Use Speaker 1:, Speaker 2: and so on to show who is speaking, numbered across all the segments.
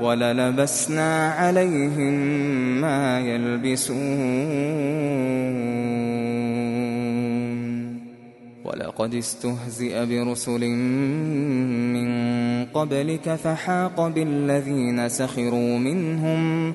Speaker 1: وللبسنا عليهم ما يلبسون. ولقد استهزئ برسل من قبلك فحاق بالذين سخروا منهم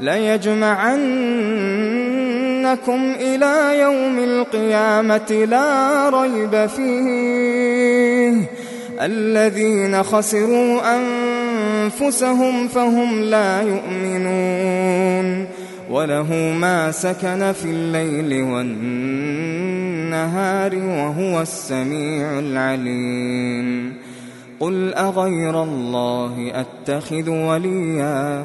Speaker 1: ليجمعنكم إلى يوم القيامة لا ريب فيه. الذين خسروا أنفسهم فهم لا يؤمنون. وله ما سكن في الليل والنهار وهو السميع العليم. قل أغير الله أتخذ وليا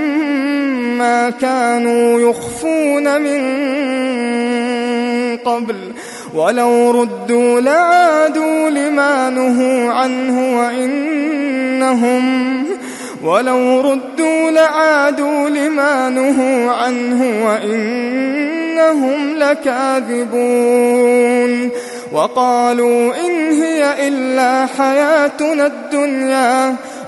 Speaker 1: ما كانوا يخفون من قبل ولو ردوا لعادوا لما نهوا عنه وإنهم ولو ردوا لعادوا لما نهوا عنه وإنهم لكاذبون وقالوا إن هي إلا حياتنا الدنيا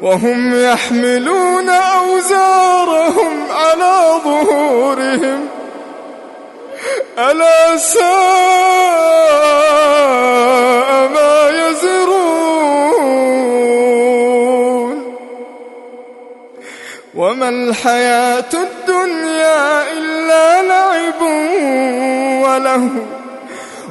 Speaker 1: وهم يحملون أوزارهم على ظهورهم. ألا ساء ما يزرون. وما الحياة الدنيا إلا لعب وله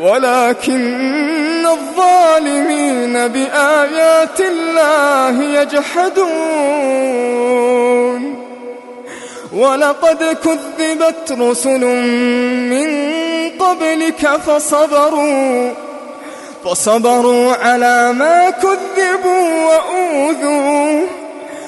Speaker 1: ولكن الظالمين بآيات الله يجحدون. ولقد كذبت رسل من قبلك فصبروا فصبروا على ما كذبوا وأوذوا.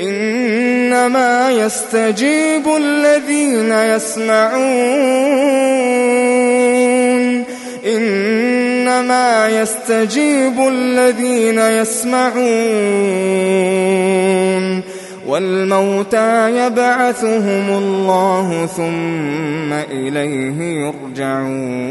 Speaker 1: إنما يستجيب الذين يسمعون. إنما يستجيب الذين يسمعون. والموتى يبعثهم الله ثم إليه يرجعون.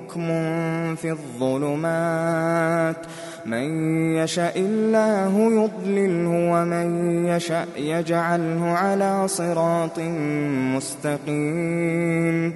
Speaker 1: في الظلمات. من يشاء الله يضلله ومن يشاء يجعله على صراط مستقيم.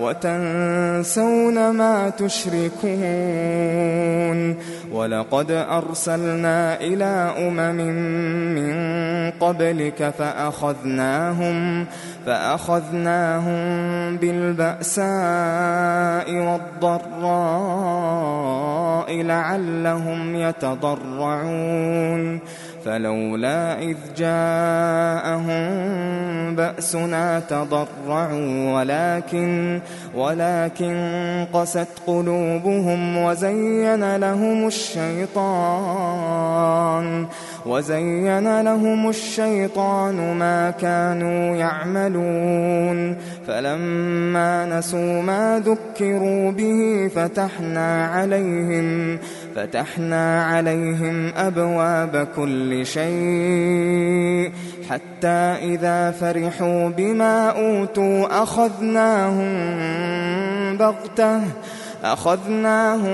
Speaker 1: وتنسون ما تشركون ولقد أرسلنا إلى أمم من قبلك فأخذناهم فأخذناهم بالبأساء والضراء لعلهم يتضرعون فلولا إذ جاءهم بأسنا تضرعوا ولكن ولكن قست قلوبهم وزين لهم الشيطان وزين لهم الشيطان ما كانوا يعملون. فلما نسوا ما ذكروا به فتحنا عليهم فتحنا عليهم أبواب كل شيء حتى إذا فرحوا بما أوتوا أخذناهم بغتة أخذناهم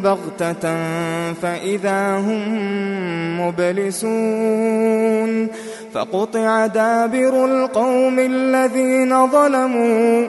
Speaker 1: بغتة فإذا هم مبلسون فقطع دابر القوم الذين ظلموا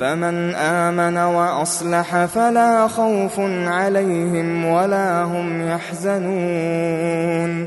Speaker 1: فمن آمن وأصلح فلا خوف عليهم ولا هم يحزنون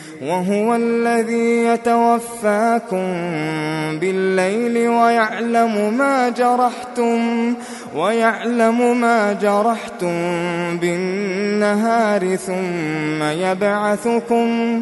Speaker 1: وهو الذي يتوفاكم بالليل ويعلم ما جرحتم ويعلم ما جرحتم بالنهار ثم يبعثكم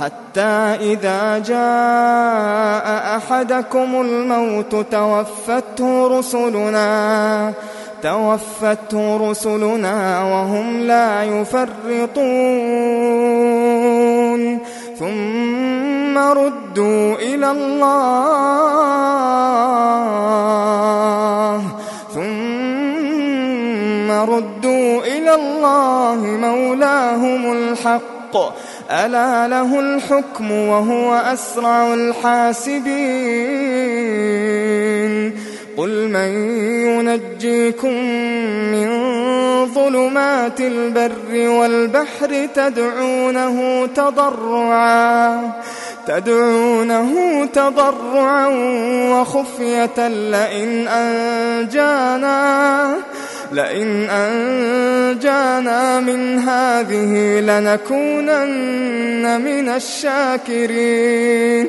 Speaker 1: حتى إذا جاء أحدكم الموت توفته رسلنا توفته رسلنا وهم لا يفرطون. ثم ردوا إلى الله. ثم ردوا إلى الله مولاهم الحق. ألا له الحكم وهو أسرع الحاسبين؟ قل من ينجيكم من ظلمات البر والبحر تدعونه تضرعا تدعونه تضرعا وخفية لئن أنجانا. لئن أنجانا من هذه لنكونن من الشاكرين.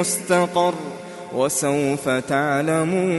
Speaker 1: مستقر وسوف تعلمون.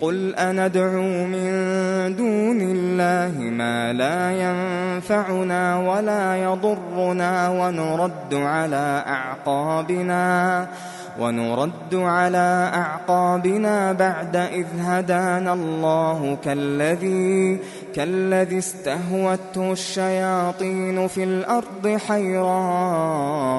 Speaker 1: قل أندعو من دون الله ما لا ينفعنا ولا يضرنا ونرد على أعقابنا ونرد على أعقابنا بعد إذ هدانا الله كالذي كالذي استهوته الشياطين في الأرض حيران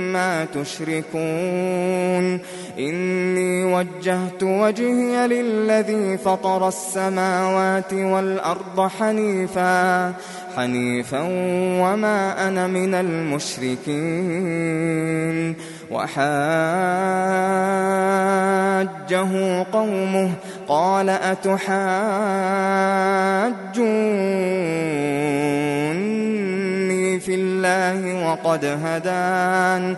Speaker 1: تشركون. إني وجهت وجهي للذي فطر السماوات والأرض حنيفا حنيفا وما أنا من المشركين. وحاجه قومه قال أتحاجوني في الله وقد هدان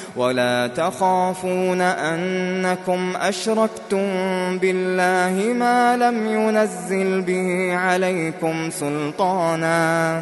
Speaker 1: ولا تخافون أنكم أشركتم بالله ما لم ينزل به عليكم سلطانا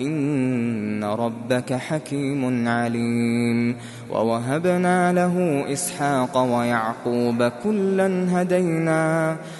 Speaker 1: إن ربك حكيم عليم ووهبنا له إسحاق ويعقوب كلا هدينا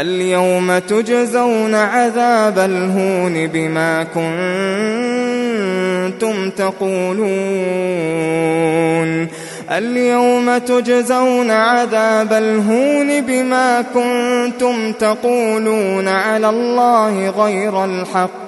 Speaker 1: اليوم تجزون عذاب الهون بما كنتم تقولون اليوم تجزون عذاب الهون بما كنتم تقولون على الله غير الحق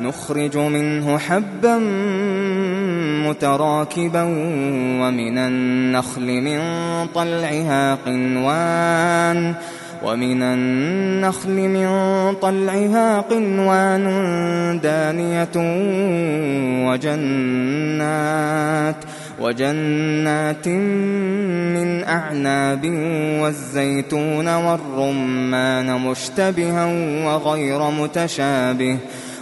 Speaker 1: نخرج منه حبا متراكبا ومن النخل من طلعها قنوان ومن النخل من طلعها قنوان دانية وجنات وجنات من أعناب والزيتون والرمان مشتبها وغير متشابه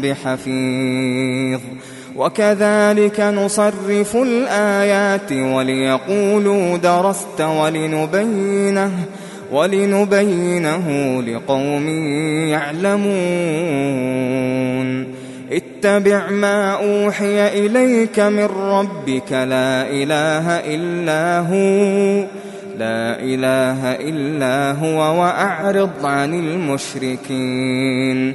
Speaker 1: بحفيظ. وكذلك نصرف الآيات وليقولوا درست ولنبينه ولنبينه لقوم يعلمون. اتبع ما أوحي إليك من ربك لا إله إلا هو لا إله إلا هو وأعرض عن المشركين.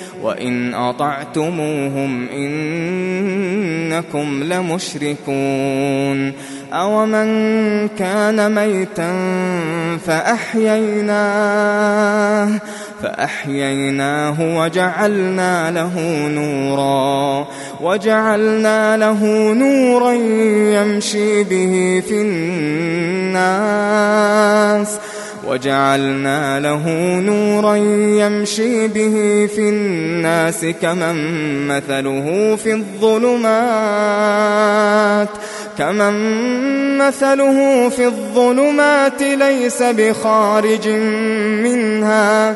Speaker 1: وإن أطعتموهم إنكم لمشركون. أومن كان ميتا فأحييناه فأحييناه وجعلنا له نورا وجعلنا له نورا يمشي به في الناس. وجعلنا له نورا يمشي به في الناس كمن مثله في الظلمات كمن مثله في الظلمات ليس بخارج منها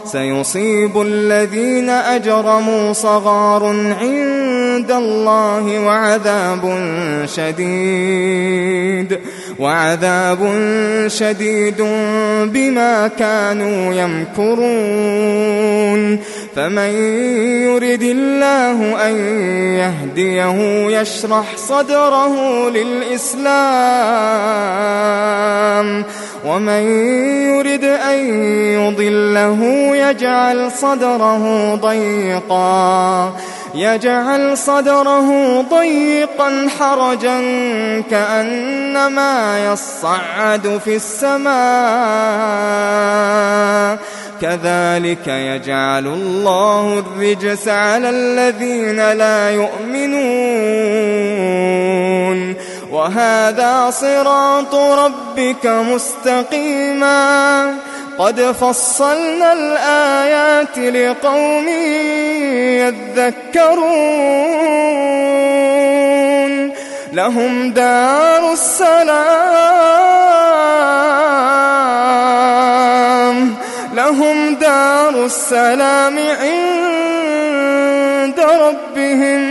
Speaker 1: سيصيب الذين أجرموا صغار عند الله وعذاب شديد. وعذاب شديد بما كانوا يمكرون. فمن يرد الله أن يهديه يشرح صدره للإسلام. ومن يرد أن يضله يجعل صدره ضيقا. يجعل صدره ضيقا حرجا كأنما يصعد في السماء. كذلك يجعل الله الرجس على الذين لا يؤمنون. وهذا صراط ربك مستقيما. قد فصلنا الآيات لقوم يذكرون. لهم دار السلام. لهم دار السلام عند ربهم.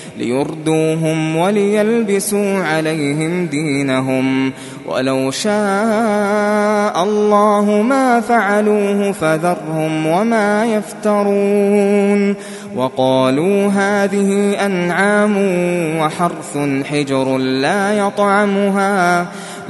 Speaker 1: وليلبسوا عليهم دينهم ولو شاء الله ما فعلوه فذرهم وما يفترون وقالوا هذه أنعام وحرث حجر لا يطعمها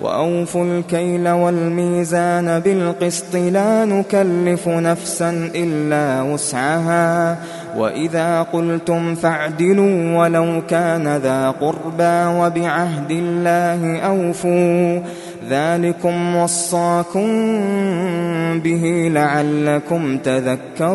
Speaker 1: وأوفوا الكيل والميزان بالقسط لا نكلف نفسا إلا وسعها. وإذا قلتم فاعدلوا ولو كان ذا قربى وبعهد الله أوفوا. ذلكم وصاكم به لعلكم تذكرون.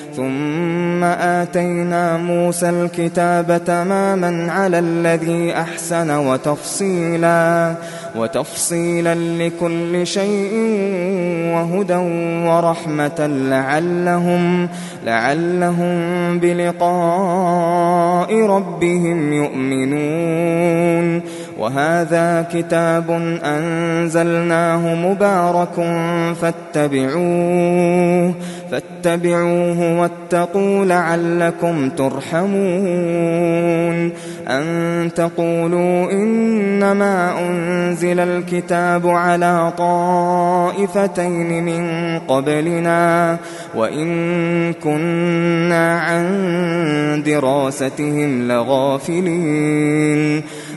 Speaker 1: ثم آتينا موسى الكتاب تماما على الذي أحسن وتفصيلا وتفصيلا لكل شيء وهدى ورحمة لعلهم لعلهم بلقاء ربهم يؤمنون. وهذا كتاب أنزلناه مبارك فاتبعوه فاتبعوه واتقوا لعلكم ترحمون أن تقولوا إنما أنزل الكتاب على طائفتين من قبلنا وإن كنا عن دراستهم لغافلين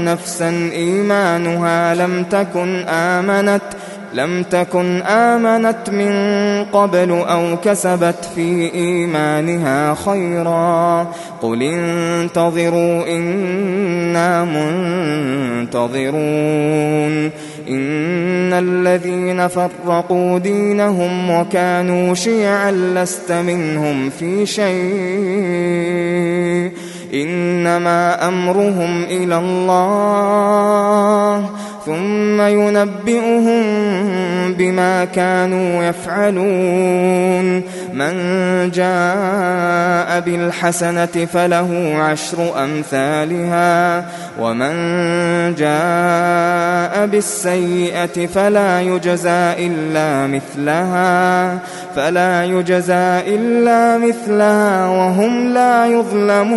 Speaker 1: نفسا إيمانها لم تكن آمنت لم تكن آمنت من قبل أو كسبت في إيمانها خيرا. قل انتظروا إنا منتظرون. إن الذين فرقوا دينهم وكانوا شيعا لست منهم في شيء. إنما أمرهم إلى الله ثم ينبئهم بما كانوا يفعلون. من جاء بالحسنة فله عشر أمثالها ومن جاء بالسيئة فلا يجزى إلا مثلها فلا يجزى إلا مثلها وهم لا يظلمون.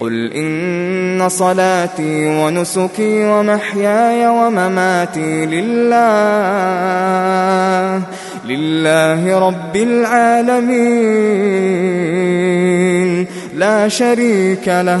Speaker 1: قل إن صلاتي ونسكي ومحياي ومماتي لله لله رب العالمين لا شريك له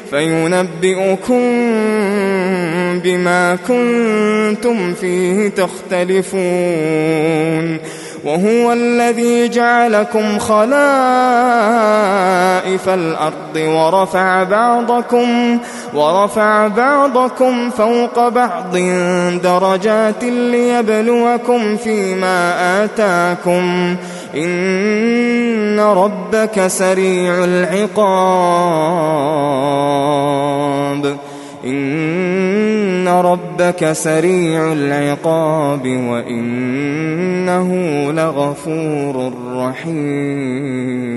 Speaker 1: فينبئكم بما كنتم فيه تختلفون. وهو الذي جعلكم خلائف الأرض ورفع بعضكم ورفع بعضكم فوق بعض درجات ليبلوكم فيما آتاكم. إن ربك سريع العقاب إن ربك سريع العقاب وإنه لغفور رحيم